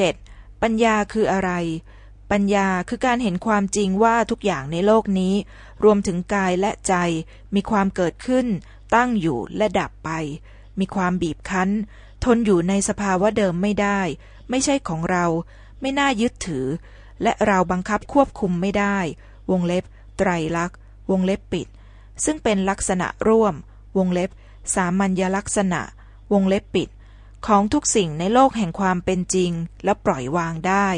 7. ปัญญาคืออะไร ปัญญาคือการเห็นความจริงว่าทุกอย่างในโลกนี้ รวมถึงกายและใจมีความเกิดขึ้น ตั้งอยู่และดับไป มีความบีบคั้น ทนอยู่ในสภาวะเดิมไม่ได้ ไม่ใช่ของเรา ไม่น่ายึดถือ และเราบังคับควบคุมไม่ได้ วงเล็บ ไตรลักษณ์ วงเล็บปิด ซึ่งเป็นลักษณะร่วม วงเล็บ สามัญลักษณะ วงเล็บปิด ของทุกสิ่งในโลกแห่งความเป็นจริงและปล่อยวางได้